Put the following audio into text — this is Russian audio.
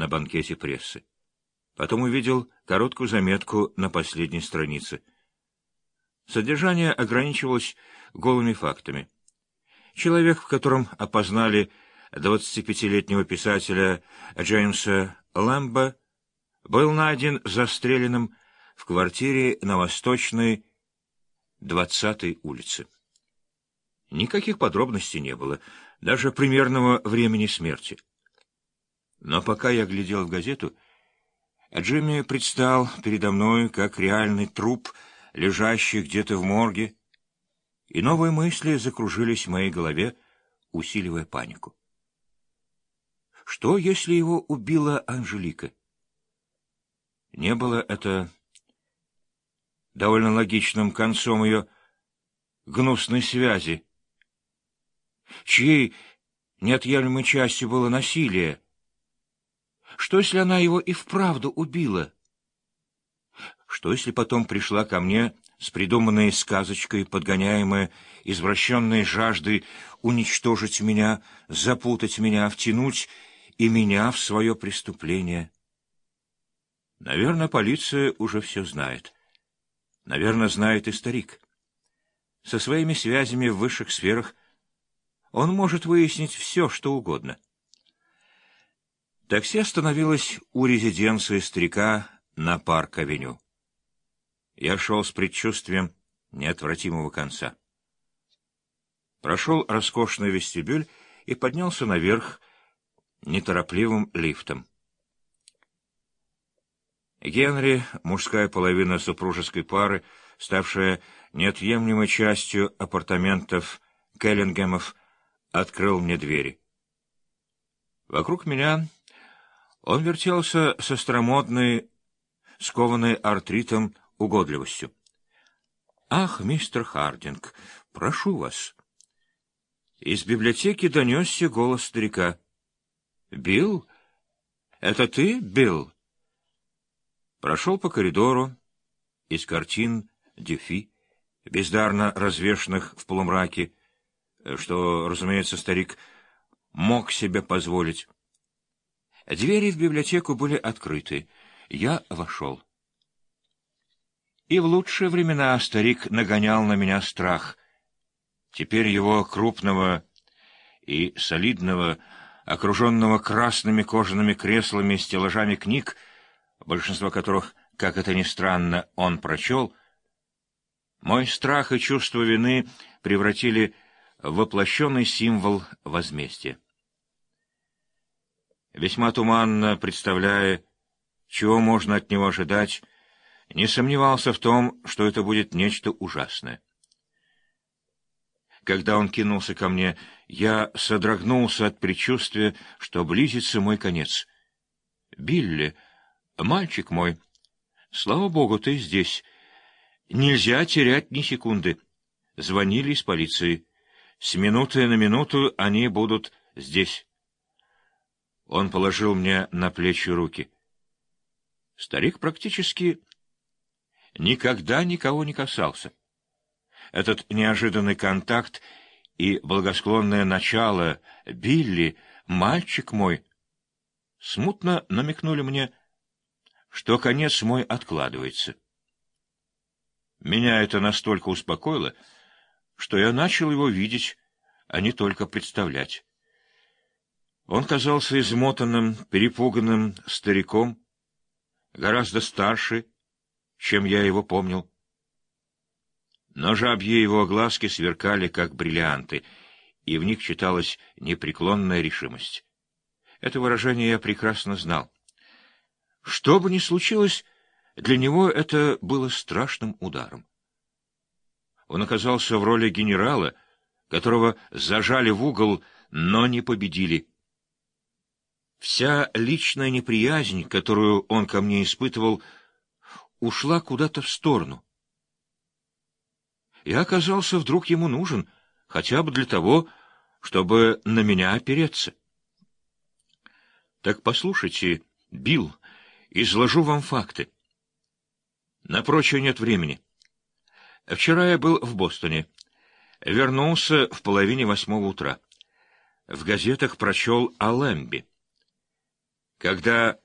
на банкете прессы. Потом увидел короткую заметку на последней странице. Содержание ограничивалось голыми фактами. Человек, в котором опознали 25-летнего писателя Джеймса Лэмбо, был найден застреленным в квартире на Восточной 20-й улице. Никаких подробностей не было, даже примерного времени смерти. Но пока я глядел в газету, Джимми предстал передо мной как реальный труп, лежащий где-то в морге, и новые мысли закружились в моей голове, усиливая панику. Что, если его убила Анжелика? Не было это довольно логичным концом ее гнусной связи, чьей неотъемлемой частью было насилие. Что, если она его и вправду убила? Что, если потом пришла ко мне с придуманной сказочкой, подгоняемая извращенной жаждой уничтожить меня, запутать меня, втянуть и меня в свое преступление? Наверное, полиция уже все знает. Наверное, знает и старик. Со своими связями в высших сферах он может выяснить все, что угодно. Такси остановилось у резиденции старика на парк-авеню. Я шел с предчувствием неотвратимого конца. Прошел роскошный вестибюль и поднялся наверх неторопливым лифтом. Генри, мужская половина супружеской пары, ставшая неотъемлемой частью апартаментов Келлингемов, открыл мне двери. Вокруг меня он вертелся со стромодной, скованной артритом угодливостью. «Ах, мистер Хардинг, прошу вас!» Из библиотеки донесся голос старика. «Билл? Это ты, Билл?» Прошел по коридору, из картин Дефи, бездарно развешанных в полумраке, что, разумеется, старик мог себе позволить. Двери в библиотеку были открыты. Я вошел. И в лучшие времена старик нагонял на меня страх. Теперь его крупного и солидного, окруженного красными кожаными креслами и стеллажами книг, большинство которых, как это ни странно, он прочел, мой страх и чувство вины превратили в воплощенный символ возмездия. Весьма туманно представляя, чего можно от него ожидать, не сомневался в том, что это будет нечто ужасное. Когда он кинулся ко мне, я содрогнулся от предчувствия, что близится мой конец. «Билли!» «Мальчик мой, слава богу, ты здесь. Нельзя терять ни секунды». Звонили из полиции. С минуты на минуту они будут здесь. Он положил мне на плечи руки. Старик практически никогда никого не касался. Этот неожиданный контакт и благосклонное начало «Билли, мальчик мой» смутно намекнули мне, что конец мой откладывается. Меня это настолько успокоило, что я начал его видеть, а не только представлять. Он казался измотанным, перепуганным стариком, гораздо старше, чем я его помнил. Но жабьи его глазки сверкали, как бриллианты, и в них читалась непреклонная решимость. Это выражение я прекрасно знал. Что бы ни случилось, для него это было страшным ударом. Он оказался в роли генерала, которого зажали в угол, но не победили. Вся личная неприязнь, которую он ко мне испытывал, ушла куда-то в сторону. Я оказался вдруг ему нужен, хотя бы для того, чтобы на меня опереться. Так послушайте, Билл, изложу вам факты. На прочее нет времени. Вчера я был в Бостоне. Вернулся в половине восьмого утра. В газетах прочел о Лэмби. Когда